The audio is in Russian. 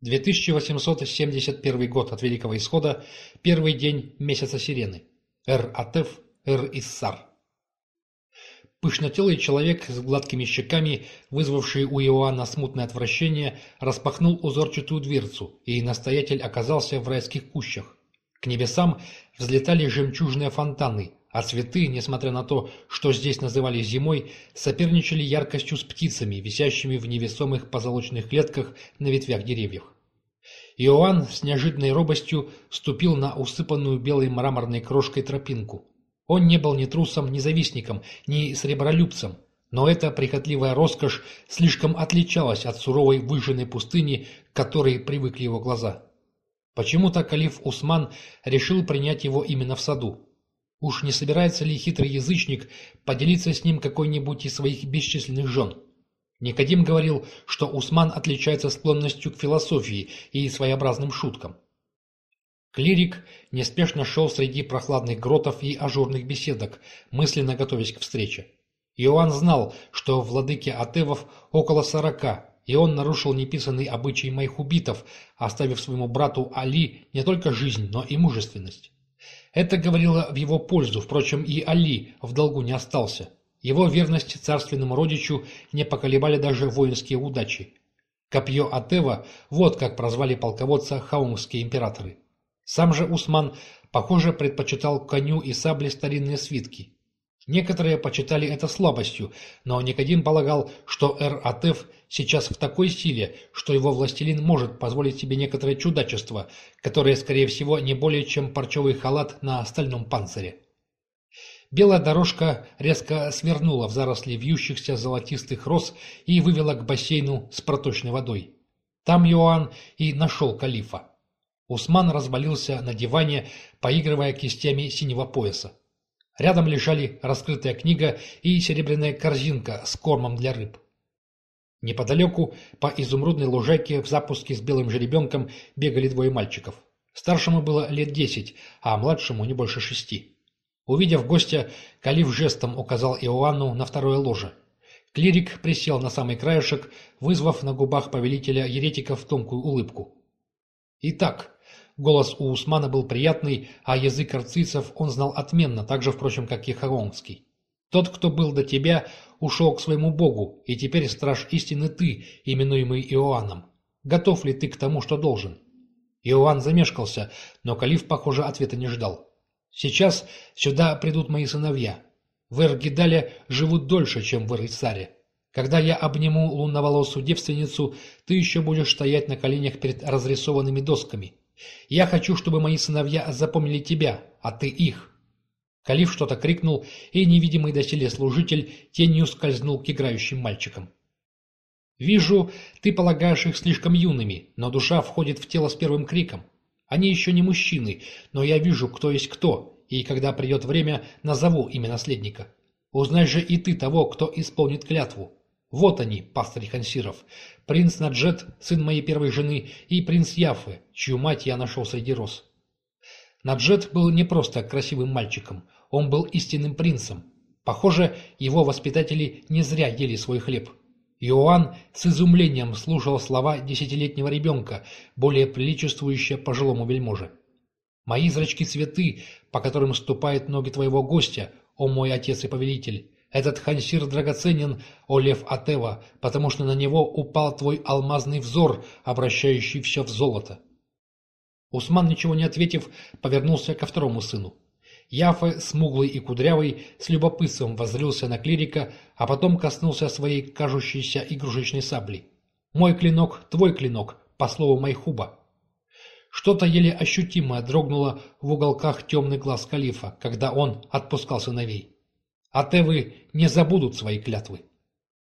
2871 год от Великого Исхода, первый день месяца Сирены. Эр-Атеф, Эр-Иссар. Пышнотелый человек с гладкими щеками, вызвавший у Иоанна смутное отвращение, распахнул узорчатую дверцу, и настоятель оказался в райских кущах. К небесам взлетали жемчужные фонтаны, а цветы, несмотря на то, что здесь называли зимой, соперничали яркостью с птицами, висящими в невесомых позолоченных клетках на ветвях деревьев. Иоанн с неожиданной робостью ступил на усыпанную белой мраморной крошкой тропинку. Он не был ни трусом, ни завистником, ни сребролюбцем, но эта прихотливая роскошь слишком отличалась от суровой выжженной пустыни, к которой привыкли его глаза. Почему-то калиф Усман решил принять его именно в саду. Уж не собирается ли хитрый язычник поделиться с ним какой-нибудь из своих бесчисленных жен? Никодим говорил, что Усман отличается склонностью к философии и своеобразным шуткам. Клирик неспешно шел среди прохладных гротов и ажурных беседок, мысленно готовясь к встрече. Иоанн знал, что владыке Атевов около сорока, и он нарушил неписанный обычай моих убитов, оставив своему брату Али не только жизнь, но и мужественность. Это говорило в его пользу, впрочем, и Али в долгу не остался. Его верность царственному родичу не поколебали даже воинские удачи. Копье Атева – вот как прозвали полководца хаумские императоры. Сам же Усман, похоже, предпочитал коню и сабле старинные свитки. Некоторые почитали это слабостью, но Никодим полагал, что Эр-Атеф сейчас в такой силе, что его властелин может позволить себе некоторое чудачество, которое, скорее всего, не более чем парчевый халат на стальном панцире. Белая дорожка резко свернула в заросли вьющихся золотистых роз и вывела к бассейну с проточной водой. Там Иоанн и нашел калифа. Усман развалился на диване, поигрывая кистями синего пояса. Рядом лежали раскрытая книга и серебряная корзинка с кормом для рыб. Неподалеку, по изумрудной лужайке в запуске с белым жеребенком бегали двое мальчиков. Старшему было лет десять, а младшему не больше шести. Увидев гостя, Калиф жестом указал Иоанну на второе ложе. Клирик присел на самый краешек, вызвав на губах повелителя еретиков тонкую улыбку. «Итак», голос у Усмана был приятный, а язык арцицев он знал отменно, так же, впрочем, как и Харонский. «Тот, кто был до тебя, ушел к своему богу, и теперь страж истины ты, именуемый Иоанном. Готов ли ты к тому, что должен?» Иоанн замешкался, но Калиф, похоже, ответа не ждал. Сейчас сюда придут мои сыновья. В Эргидале живут дольше, чем в Ирисаре. Когда я обниму лунноволосую девственницу, ты еще будешь стоять на коленях перед разрисованными досками. Я хочу, чтобы мои сыновья запомнили тебя, а ты их». Калиф что-то крикнул, и невидимый доселе служитель тенью скользнул к играющим мальчикам. «Вижу, ты полагаешь их слишком юными, но душа входит в тело с первым криком. Они еще не мужчины, но я вижу, кто есть кто, и когда придет время, назову имя наследника. Узнай же и ты того, кто исполнит клятву. Вот они, пастырь Хансиров, принц Наджет, сын моей первой жены, и принц Яфы, чью мать я нашел среди роз. Наджет был не просто красивым мальчиком, он был истинным принцем. Похоже, его воспитатели не зря ели свой хлеб. Иоанн с изумлением слушал слова десятилетнего ребенка, более приличествующие пожилому вельможе. «Мои зрачки цветы, по которым ступают ноги твоего гостя, о мой отец и повелитель. Этот хансир драгоценен, о лев Атева, потому что на него упал твой алмазный взор, обращающий все в золото». Усман, ничего не ответив, повернулся ко второму сыну. Яфа, смуглый и кудрявый, с любопытством воззрился на клирика, а потом коснулся своей кажущейся игрушечной сабли. «Мой клинок, твой клинок, по слову Майхуба». Что-то еле ощутимое дрогнуло в уголках темных глаз калифа, когда он отпускал сыновей. «А те вы не забудут свои клятвы».